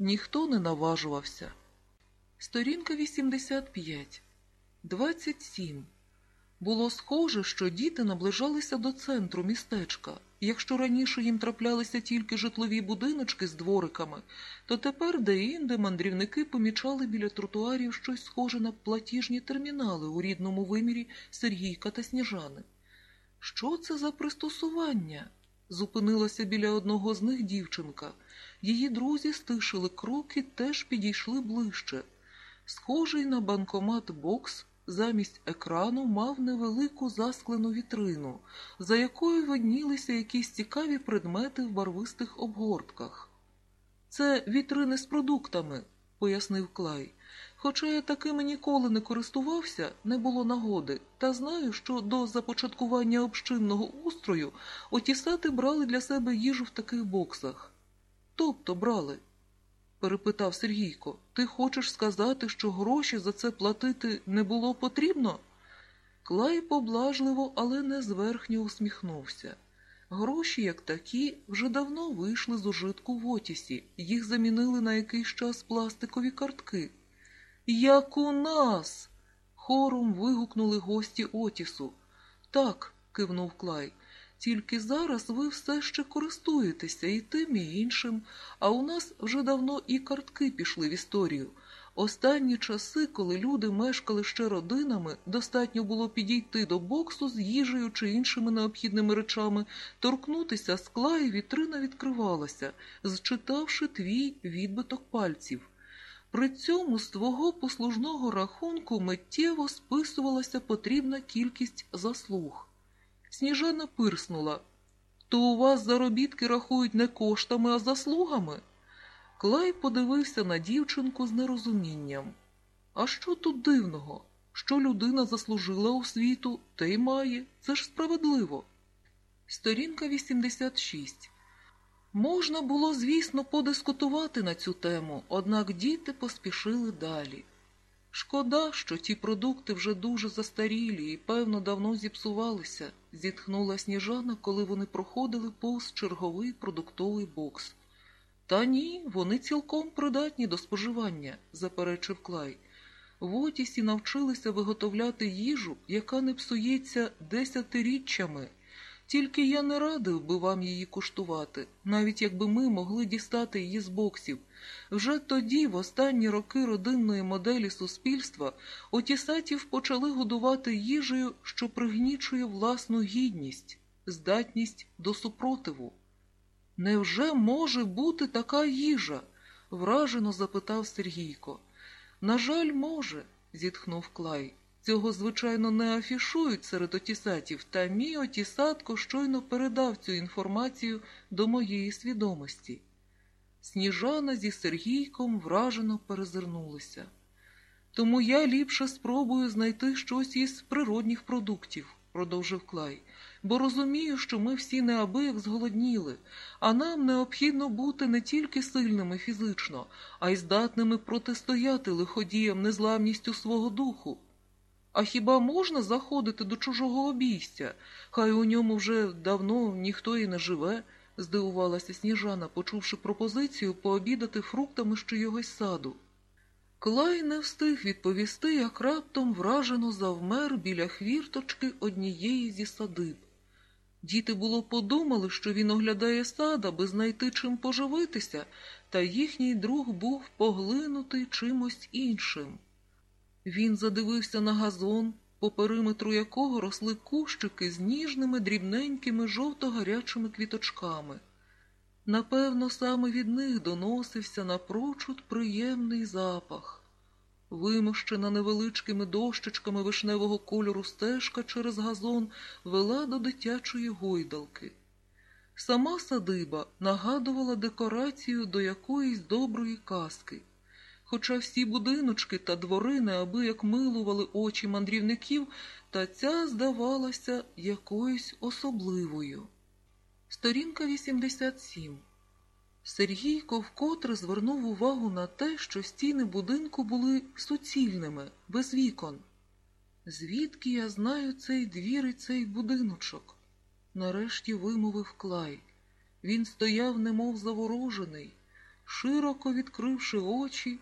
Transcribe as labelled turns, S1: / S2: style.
S1: ніхто не наважувався. Сторінка 85. 27. Було схоже, що діти наближалися до центру містечка. Якщо раніше їм траплялися тільки житлові будиночки з двориками, то тепер де-інде мандрівники помічали біля тротуарів щось схоже на платіжні термінали у рідному вимірі Сергійка та Сніжани. Що це за пристосування? Зупинилася біля одного з них дівчинка. Її друзі стишили кроки, теж підійшли ближче. Схожий на банкомат бокс замість екрану мав невелику засклену вітрину, за якою виднілися якісь цікаві предмети в барвистих обгортках. Це вітрини з продуктами, пояснив Клай. Хоча я такими ніколи не користувався, не було нагоди, та знаю, що до започаткування общинного устрою отісати брали для себе їжу в таких боксах. Тобто брали, перепитав Сергійко, ти хочеш сказати, що гроші за це платити не було потрібно? Клай поблажливо, але не зверхньо усміхнувся. Гроші, як такі, вже давно вийшли з ужитку в Отісі, їх замінили на якийсь час пластикові картки. Як у нас. хором вигукнули гості Отісу. Так, кивнув Клай. Тільки зараз ви все ще користуєтеся і тим, і іншим, а у нас вже давно і картки пішли в історію. Останні часи, коли люди мешкали ще родинами, достатньо було підійти до боксу з їжею чи іншими необхідними речами, торкнутися скла і вітрина відкривалася, зчитавши твій відбиток пальців. При цьому з твого послужного рахунку миттєво списувалася потрібна кількість заслуг. Сніжана пирснула. То у вас заробітки рахують не коштами, а заслугами? Клай подивився на дівчинку з нерозумінням. А що тут дивного? Що людина заслужила у світу, те й має. Це ж справедливо. Сторінка 86. Можна було, звісно, подискутувати на цю тему, однак діти поспішили далі. Шкода, що ті продукти вже дуже застарілі і, певно, давно зіпсувалися, зітхнула сніжана, коли вони проходили повз черговий продуктовий бокс. Та ні, вони цілком придатні до споживання, заперечив Клай. В Отісі навчилися виготовляти їжу, яка не псується десятиріччями. Тільки я не радив би вам її куштувати, навіть якби ми могли дістати її з боксів. Вже тоді, в останні роки родинної моделі суспільства, отісатів почали годувати їжею, що пригнічує власну гідність, здатність до супротиву. Невже може бути така їжа? вражено запитав Сергійко. На жаль, може, зітхнув Клай. Цього, звичайно, не афішують серед отісатів, та мій отісатко щойно передав цю інформацію до моєї свідомості. Сніжана зі Сергійком вражено перезирнулися. Тому я ліпше спробую знайти щось із природних продуктів, продовжив Клай, бо розумію, що ми всі неабияк зголодніли, а нам необхідно бути не тільки сильними фізично, а й здатними протистояти лиходіям незламністю свого духу. А хіба можна заходити до чужого обійстя? Хай у ньому вже давно ніхто і не живе, здивувалася сніжана, почувши пропозицію пообідати фруктами з чогось саду. Клай не встиг відповісти, як раптом вражено завмер біля хвірточки однієї зі садиб. Діти було подумали, що він оглядає сад, аби знайти чим поживитися, та їхній друг був поглинутий чимось іншим. Він задивився на газон, по периметру якого росли кущики з ніжними дрібненькими жовто-гарячими квіточками. Напевно, саме від них доносився напрочуд приємний запах. Вимощена невеличкими дощечками вишневого кольору стежка через газон вела до дитячої гойдалки. Сама садиба нагадувала декорацію до якоїсь доброї казки. Хоча всі будиночки та двори неабияк милували очі мандрівників, та ця здавалася якоюсь особливою. Сторінка 87 Сергійко вкотре звернув увагу на те, що стіни будинку були суцільними, без вікон. Звідки я знаю цей двір і цей будиночок? Нарешті вимовив клай. Він стояв, немов заворожений. широко відкривши очі,